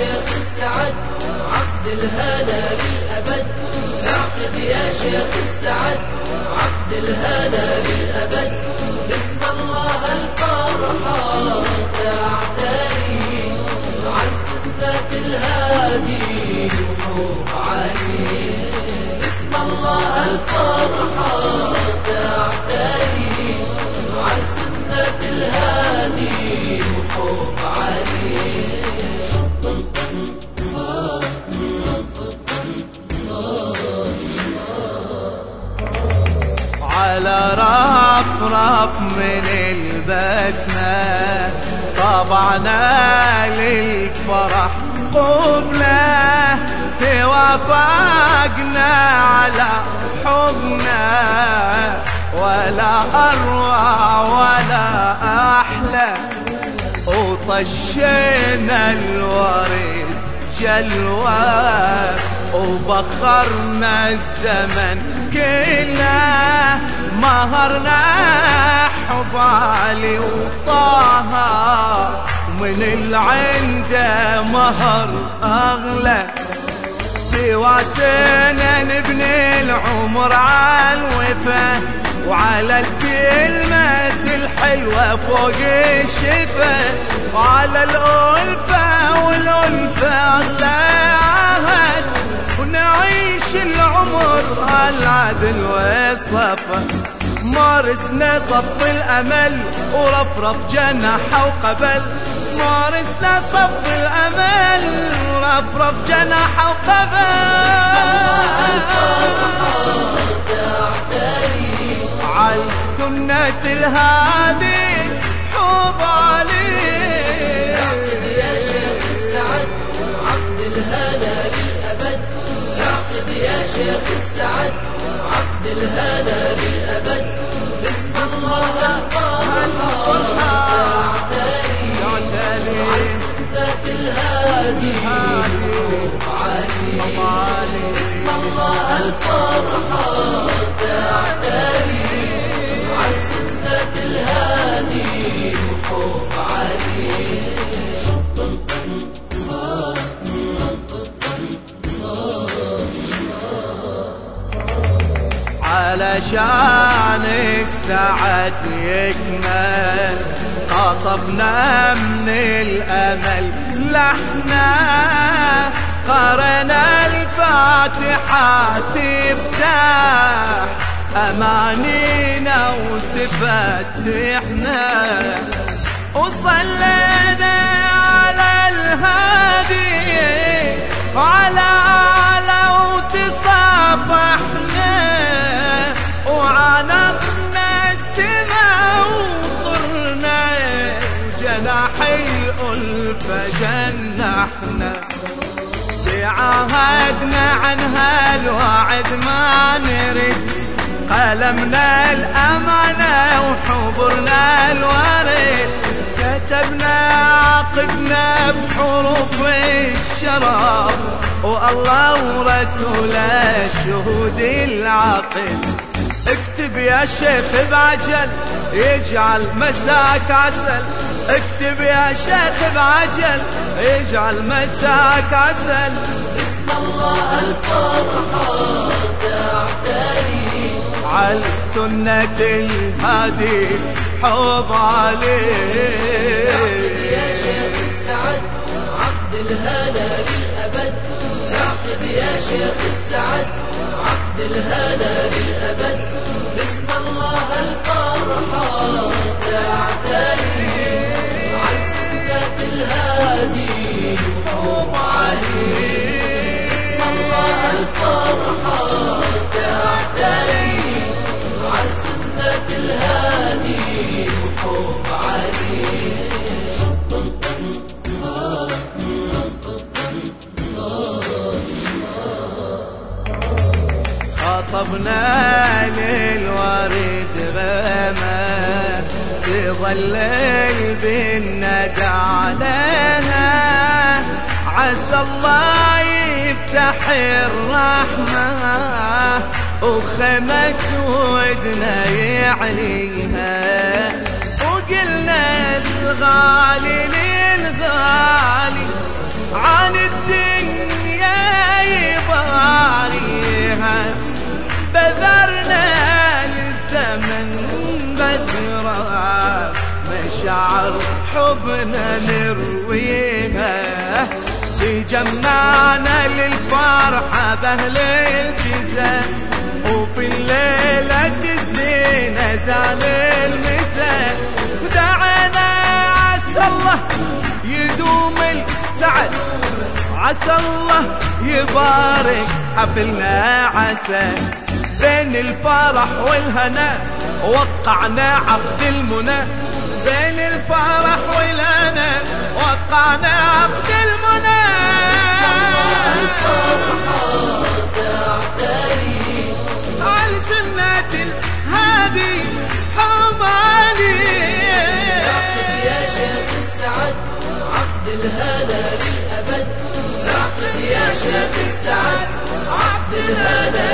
شيخ السعد عقد الهنا للأبد. اعقد يا شيخ السعد عقد الهنا للأبد. بسم الله الفرحة. رف رف من البسمة. طبعنا للفرح قبلة. توافقنا على حبنا. ولا أروع ولا أحلى. وطشينا الورد جلوة. وبخرنا الزمن كله مهرنا حبالي وطه. ومن العنده مهر أغلى سواسنا نبني العمر على الوفا. وعلى الكلمة الحلوة فوق الشفا وعلى الألفة العدل والصفا مارسنا صف الأمل ورفرف جناح وقبل. مارسنا صف الأمل ورفرف جناح وقبل. على سنة الهادي الهنا للأبد. علشان السعد يكمل. قطفنا من الأمل لحنا. قرنا الفاتحة تفتح أمانينا وتفتحنا. وصلينا على الهادي. وعلى الألفة جنحنا تعاهدنا عنها الوعد ما نرد. قلمنا الأمانة وحبرنا الورد. كتبنا عقدنا بحروف الشرف. والله ورسوله الشهود العقد اكتب يا شيخ بعجل يجعل مساك عسل. اكتب يا شيخ بعجل يجعل مساك عسل. بسم الله الفرحة تعتري. على سنة الهادي حب عليه يا شيخ السعد عقد الهنا للأبد. اعقد يا شيخ السعد عقد الهنا الفرحة تعتري عن سنة الهادي خطبنا للورد غمى تظلل بالندى عليها عسى الله الرحمة وخمت ودنا يعليها. وقلنا الغالي للغالي عن الدنيا يباريها. بذرنا للزمن بذرة مشاعر حبنا نرويها. تجمعنا للفرحة بأهل الجزاء وفي الليلة الزينة زان المساء. دعنا عسى الله يدوم السعد عسى الله يبارك حفلنا عسى. بين الفرح والهنا وقعنا عقد المنى. بين الفرح والهنا وقعنا عقد المنى على سنة الهادي يا شيخ السعد الهنا للأبد. يا شيخ السعد الهنا